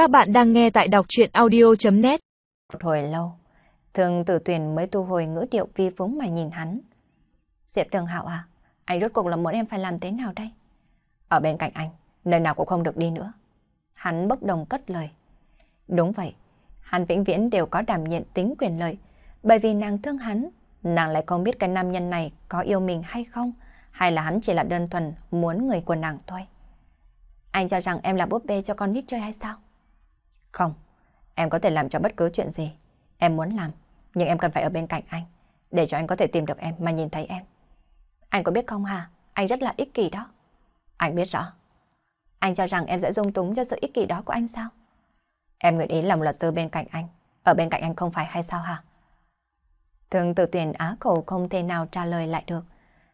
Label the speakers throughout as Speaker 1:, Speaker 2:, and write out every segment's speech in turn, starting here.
Speaker 1: Các bạn đang nghe tại đọc chuyện audio.net
Speaker 2: Một hồi lâu, thường tử tuyển mới tu hồi ngữ điệu vi vướng mà nhìn hắn. Diệp Tường Hạo à, anh rốt cuộc là muốn em phải làm thế nào đây? Ở bên cạnh anh, nơi nào cũng không được đi nữa. Hắn bất đồng cất lời. Đúng vậy, hắn vĩnh viễn đều có đảm nhận tính quyền lợi, bởi vì nàng thương hắn, nàng lại không biết cái nam nhân này có yêu mình hay không, hay là hắn chỉ là đơn thuần muốn người của nàng thôi. Anh cho rằng em là búp bê cho con nít chơi hay sao? Không, em có thể làm cho bất cứ chuyện gì em muốn làm, nhưng em cần phải ở bên cạnh anh, để cho anh có thể tìm được em mà nhìn thấy em. Anh có biết không hả? Anh rất là ích kỷ đó. Anh biết rõ. Anh cho rằng em sẽ dung túng cho sự ích kỷ đó của anh sao? Em nguyện ý làm luật sư bên cạnh anh, ở bên cạnh anh không phải hay sao hả? Thường tự tuyển á khẩu không thể nào trả lời lại được.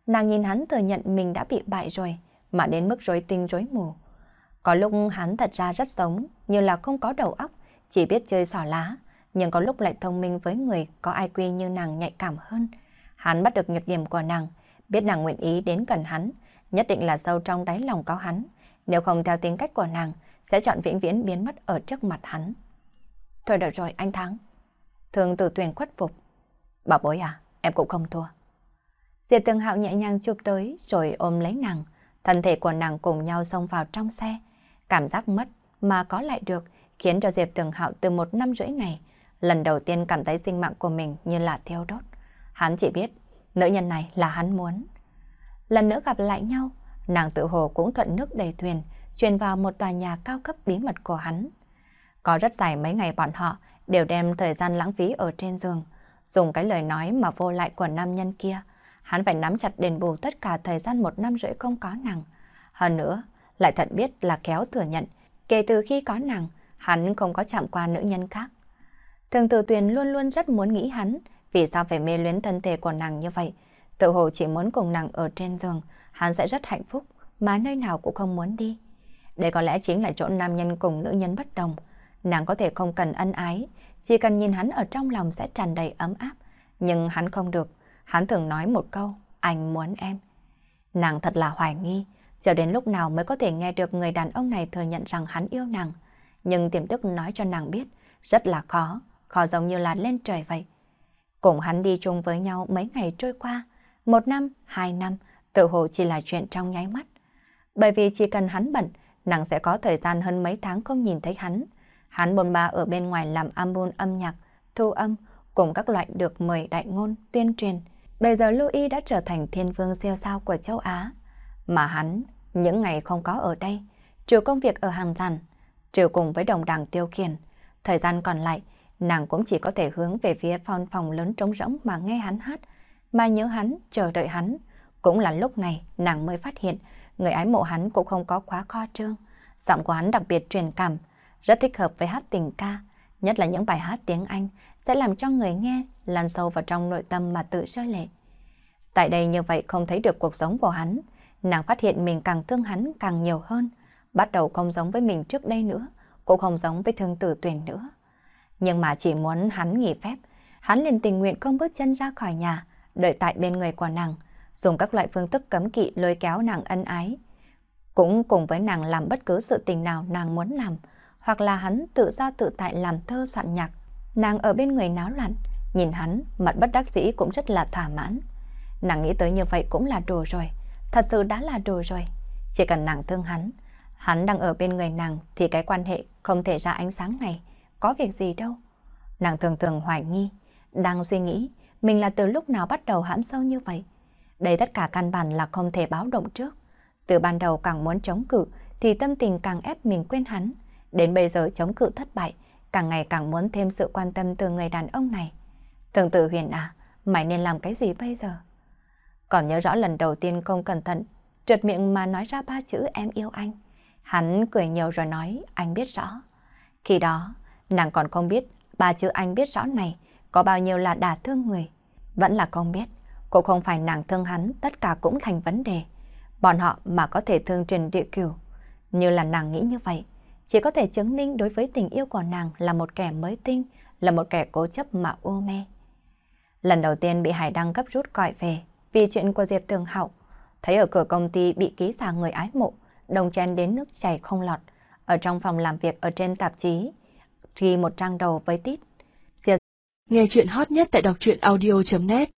Speaker 2: Nàng nhìn hắn thừa nhận mình đã bị bại rồi, mà đến mức rối tinh rối mù. Có lúc hắn thật ra rất giống, như là không có đầu óc, chỉ biết chơi xỏ lá, nhưng có lúc lại thông minh với người có ai quy như nàng nhạy cảm hơn. Hắn bắt được nhược điểm của nàng, biết nàng nguyện ý đến gần hắn, nhất định là sâu trong đáy lòng có hắn. Nếu không theo tính cách của nàng, sẽ chọn vĩnh viễn biến mất ở trước mặt hắn. Thôi được rồi, anh thắng. Thường tử tuyển khuất phục. Bảo bối à, em cũng không thua. Diệp Tường Hạo nhẹ nhàng chụp tới rồi ôm lấy nàng. Thân thể của nàng cùng nhau xông vào trong xe. Cảm giác mất mà có lại được khiến cho Diệp Tường Hạo từ một năm rưỡi này lần đầu tiên cảm thấy sinh mạng của mình như là thiêu đốt. Hắn chỉ biết nữ nhân này là hắn muốn. Lần nữa gặp lại nhau, nàng tự hồ cũng thuận nước đầy thuyền, truyền vào một tòa nhà cao cấp bí mật của hắn. Có rất dài mấy ngày bọn họ đều đem thời gian lãng phí ở trên giường, dùng cái lời nói mà vô lại của nam nhân kia. Hắn phải nắm chặt đền bù tất cả thời gian một năm rưỡi không có nàng. Hơn nữa, lại thật biết là kéo thừa nhận, kể từ khi có nàng, hắn không có chạm qua nữ nhân khác. Thường tử tuyền luôn luôn rất muốn nghĩ hắn, vì sao phải mê luyến thân thể của nàng như vậy. Tự hồ chỉ muốn cùng nàng ở trên giường, hắn sẽ rất hạnh phúc, mà nơi nào cũng không muốn đi. Đây có lẽ chính là chỗ nam nhân cùng nữ nhân bất đồng. Nàng có thể không cần ân ái, chỉ cần nhìn hắn ở trong lòng sẽ tràn đầy ấm áp. Nhưng hắn không được, hắn thường nói một câu, anh muốn em. Nàng thật là hoài nghi, cho đến lúc nào mới có thể nghe được người đàn ông này thừa nhận rằng hắn yêu nàng. Nhưng tiềm thức nói cho nàng biết, rất là khó, khó giống như là lên trời vậy. Cùng hắn đi chung với nhau mấy ngày trôi qua, một năm, hai năm, tự hồ chỉ là chuyện trong nháy mắt. Bởi vì chỉ cần hắn bận, nàng sẽ có thời gian hơn mấy tháng không nhìn thấy hắn. Hắn bồn ba ở bên ngoài làm album âm nhạc, thu âm, cùng các loại được mời đại ngôn, tuyên truyền. Bây giờ Louis đã trở thành thiên vương siêu sao của châu Á. Mà hắn, những ngày không có ở đây, trừ công việc ở hàng rằn, trừ cùng với đồng đảng tiêu khiển. Thời gian còn lại, nàng cũng chỉ có thể hướng về phía phòng phòng lớn trống rỗng mà nghe hắn hát, mà nhớ hắn, chờ đợi hắn. Cũng là lúc này nàng mới phát hiện người ái mộ hắn cũng không có quá kho trương. Giọng của hắn đặc biệt truyền cảm, rất thích hợp với hát tình ca, nhất là những bài hát tiếng Anh sẽ làm cho người nghe lăn sâu vào trong nội tâm mà tự rơi lệ. Tại đây như vậy không thấy được cuộc sống của hắn, nàng phát hiện mình càng thương hắn càng nhiều hơn, bắt đầu không giống với mình trước đây nữa, cũng không giống với thương tử tuyển nữa. Nhưng mà chỉ muốn hắn nghỉ phép, hắn liền tình nguyện không bước chân ra khỏi nhà, đợi tại bên người của nàng, dùng các loại phương thức cấm kỵ lôi kéo nàng ân ái. Cũng cùng với nàng làm bất cứ sự tình nào nàng muốn làm, hoặc là hắn tự do tự tại làm thơ soạn nhạc. Nàng ở bên người náo loạn, nhìn hắn, mặt bất đắc dĩ cũng rất là thỏa mãn. Nàng nghĩ tới như vậy cũng là đồ rồi, thật sự đã là đồ rồi. Chỉ cần nàng thương hắn, hắn đang ở bên người nàng thì cái quan hệ không thể ra ánh sáng này, có việc gì đâu. Nàng thường thường hoài nghi, đang suy nghĩ mình là từ lúc nào bắt đầu hãm sâu như vậy. Đây tất cả căn bản là không thể báo động trước. Từ ban đầu càng muốn chống cự thì tâm tình càng ép mình quên hắn. Đến bây giờ chống cự thất bại, càng ngày càng muốn thêm sự quan tâm từ người đàn ông này. Thường tử huyền à, mày nên làm cái gì bây giờ? Còn nhớ rõ lần đầu tiên không cẩn thận, trượt miệng mà nói ra ba chữ em yêu anh. Hắn cười nhiều rồi nói anh biết rõ. Khi đó, nàng còn không biết ba chữ anh biết rõ này có bao nhiêu là đả thương người. Vẫn là không biết, cũng không phải nàng thương hắn tất cả cũng thành vấn đề. Bọn họ mà có thể thương trình địa cửu. Như là nàng nghĩ như vậy, chỉ có thể chứng minh đối với tình yêu của nàng là một kẻ mới tinh, là một kẻ cố chấp mà u mê. Lần đầu tiên bị Hải Đăng gấp rút gọi về vì chuyện của Diệp thường Hạo. Thấy ở cửa công ty bị ký giả người ái mộ, đồng chen đến nước chảy không lọt. Ở trong phòng làm việc ở trên tạp chí, ghi một trang đầu với tít. Diệp...
Speaker 1: Nghe chuyện hot nhất tại đọc truyện audio.net